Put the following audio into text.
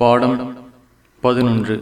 பாடம் பதினொன்று.